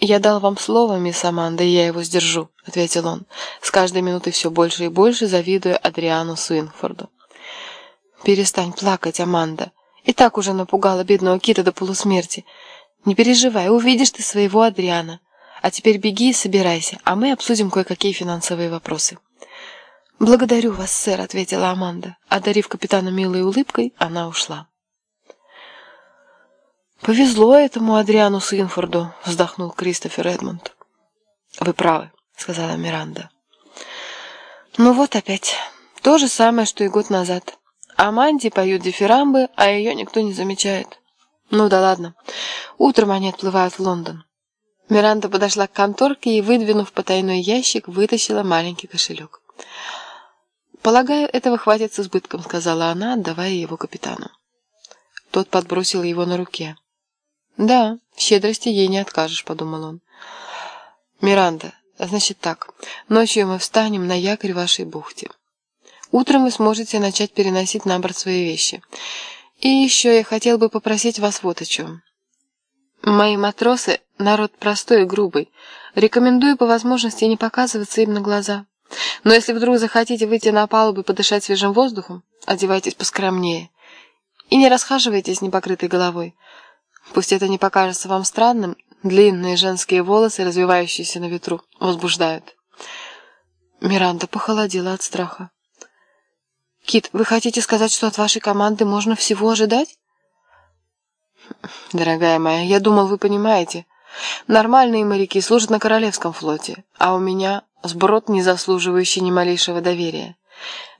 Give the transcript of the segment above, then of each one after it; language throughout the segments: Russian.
«Я дал вам слово, мисс Аманда, и я его сдержу», — ответил он, с каждой минутой все больше и больше завидуя Адриану Суинфорду. «Перестань плакать, Аманда. И так уже напугала бедного Кита до полусмерти. Не переживай, увидишь ты своего Адриана. А теперь беги и собирайся, а мы обсудим кое-какие финансовые вопросы». «Благодарю вас, сэр», — ответила Аманда. Одарив капитана милой улыбкой, она ушла. «Повезло этому Адриану Синфорду», — вздохнул Кристофер Эдмонд. «Вы правы», — сказала Миранда. «Ну вот опять. То же самое, что и год назад. Аманди поют дифирамбы, а ее никто не замечает. Ну да ладно. Утром они отплывают в Лондон». Миранда подошла к конторке и, выдвинув потайной ящик, вытащила маленький кошелек. «Полагаю, этого хватит с избытком», — сказала она, отдавая его капитану. Тот подбросил его на руке. «Да, в щедрости ей не откажешь», — подумал он. «Миранда, значит так, ночью мы встанем на якорь вашей бухте. Утром вы сможете начать переносить на борт свои вещи. И еще я хотел бы попросить вас вот о чем. Мои матросы — народ простой и грубый. Рекомендую по возможности не показываться им на глаза. Но если вдруг захотите выйти на палубу и подышать свежим воздухом, одевайтесь поскромнее. И не расхаживайтесь с непокрытой головой. Пусть это не покажется вам странным, длинные женские волосы, развивающиеся на ветру, возбуждают. Миранда похолодела от страха. «Кит, вы хотите сказать, что от вашей команды можно всего ожидать?» «Дорогая моя, я думал, вы понимаете. Нормальные моряки служат на Королевском флоте, а у меня сброд, не заслуживающий ни малейшего доверия.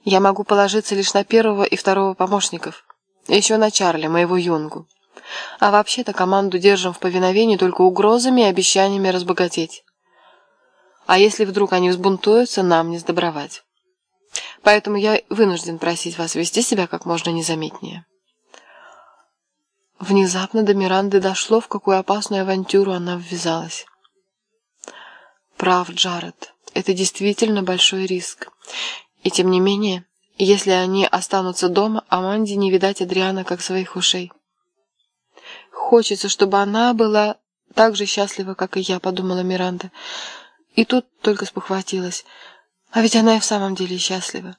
Я могу положиться лишь на первого и второго помощников, еще на Чарли, моего юнгу. А вообще-то команду держим в повиновении только угрозами и обещаниями разбогатеть. А если вдруг они взбунтуются, нам не сдобровать. Поэтому я вынужден просить вас вести себя как можно незаметнее. Внезапно до Миранды дошло, в какую опасную авантюру она ввязалась. Прав, Джаред, это действительно большой риск. И тем не менее, если они останутся дома, Аманде не видать Адриана как своих ушей. Хочется, чтобы она была так же счастлива, как и я, подумала Миранда. И тут только спохватилась. А ведь она и в самом деле счастлива.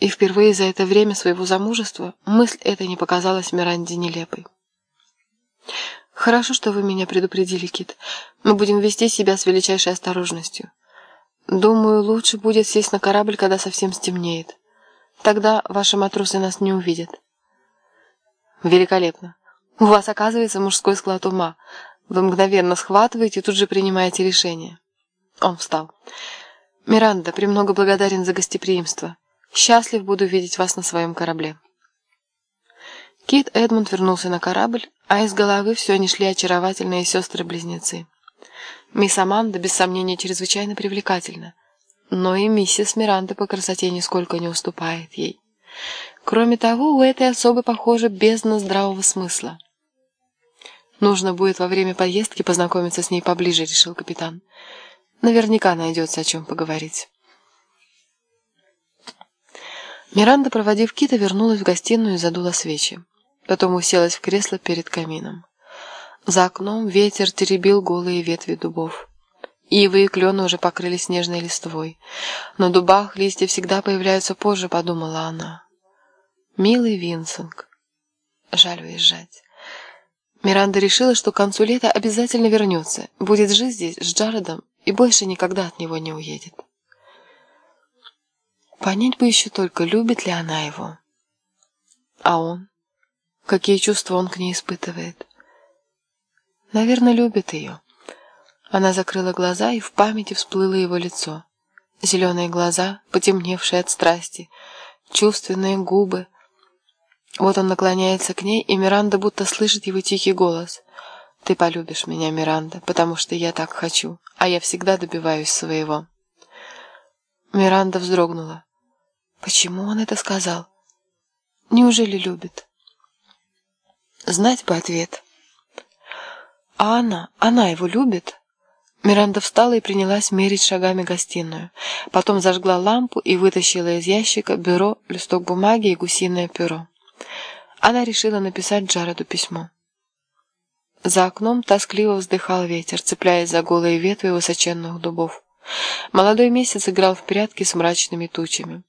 И впервые за это время своего замужества мысль эта не показалась Миранде нелепой. «Хорошо, что вы меня предупредили, Кит. Мы будем вести себя с величайшей осторожностью. Думаю, лучше будет сесть на корабль, когда совсем стемнеет. Тогда ваши матросы нас не увидят». «Великолепно. У вас, оказывается, мужской склад ума. Вы мгновенно схватываете и тут же принимаете решение. Он встал. «Миранда, премного благодарен за гостеприимство. Счастлив буду видеть вас на своем корабле». Кит Эдмунд вернулся на корабль, а из головы все не шли очаровательные сестры-близнецы. Мисс Аманда, без сомнения, чрезвычайно привлекательна, но и миссис Миранда по красоте нисколько не уступает ей. Кроме того, у этой особы, похоже, бездна здравого смысла. Нужно будет во время поездки познакомиться с ней поближе, решил капитан. Наверняка найдется о чем поговорить. Миранда, проводив Кита, вернулась в гостиную и задула свечи. Потом уселась в кресло перед камином. За окном ветер теребил голые ветви дубов. Ивы и клены уже покрылись снежной листвой. На дубах листья всегда появляются позже, подумала она. Милый Винсинг. Жаль уезжать. Миранда решила, что к концу лета обязательно вернется, будет жить здесь с Джаредом и больше никогда от него не уедет. Понять бы еще только, любит ли она его. А он? Какие чувства он к ней испытывает? Наверное, любит ее. Она закрыла глаза, и в памяти всплыло его лицо. Зеленые глаза, потемневшие от страсти, чувственные губы, вот он наклоняется к ней, и Миранда будто слышит его тихий голос. «Ты полюбишь меня, Миранда, потому что я так хочу, а я всегда добиваюсь своего». Миранда вздрогнула. Почему он это сказал? Неужели любит? Знать бы ответ. А она, она его любит? Миранда встала и принялась мерить шагами гостиную. Потом зажгла лампу и вытащила из ящика бюро, листок бумаги и гусиное перо. Она решила написать Джареду письмо. За окном тоскливо вздыхал ветер, цепляясь за голые ветви высоченных дубов. Молодой месяц играл в прятки с мрачными тучами.